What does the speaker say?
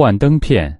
幻灯片。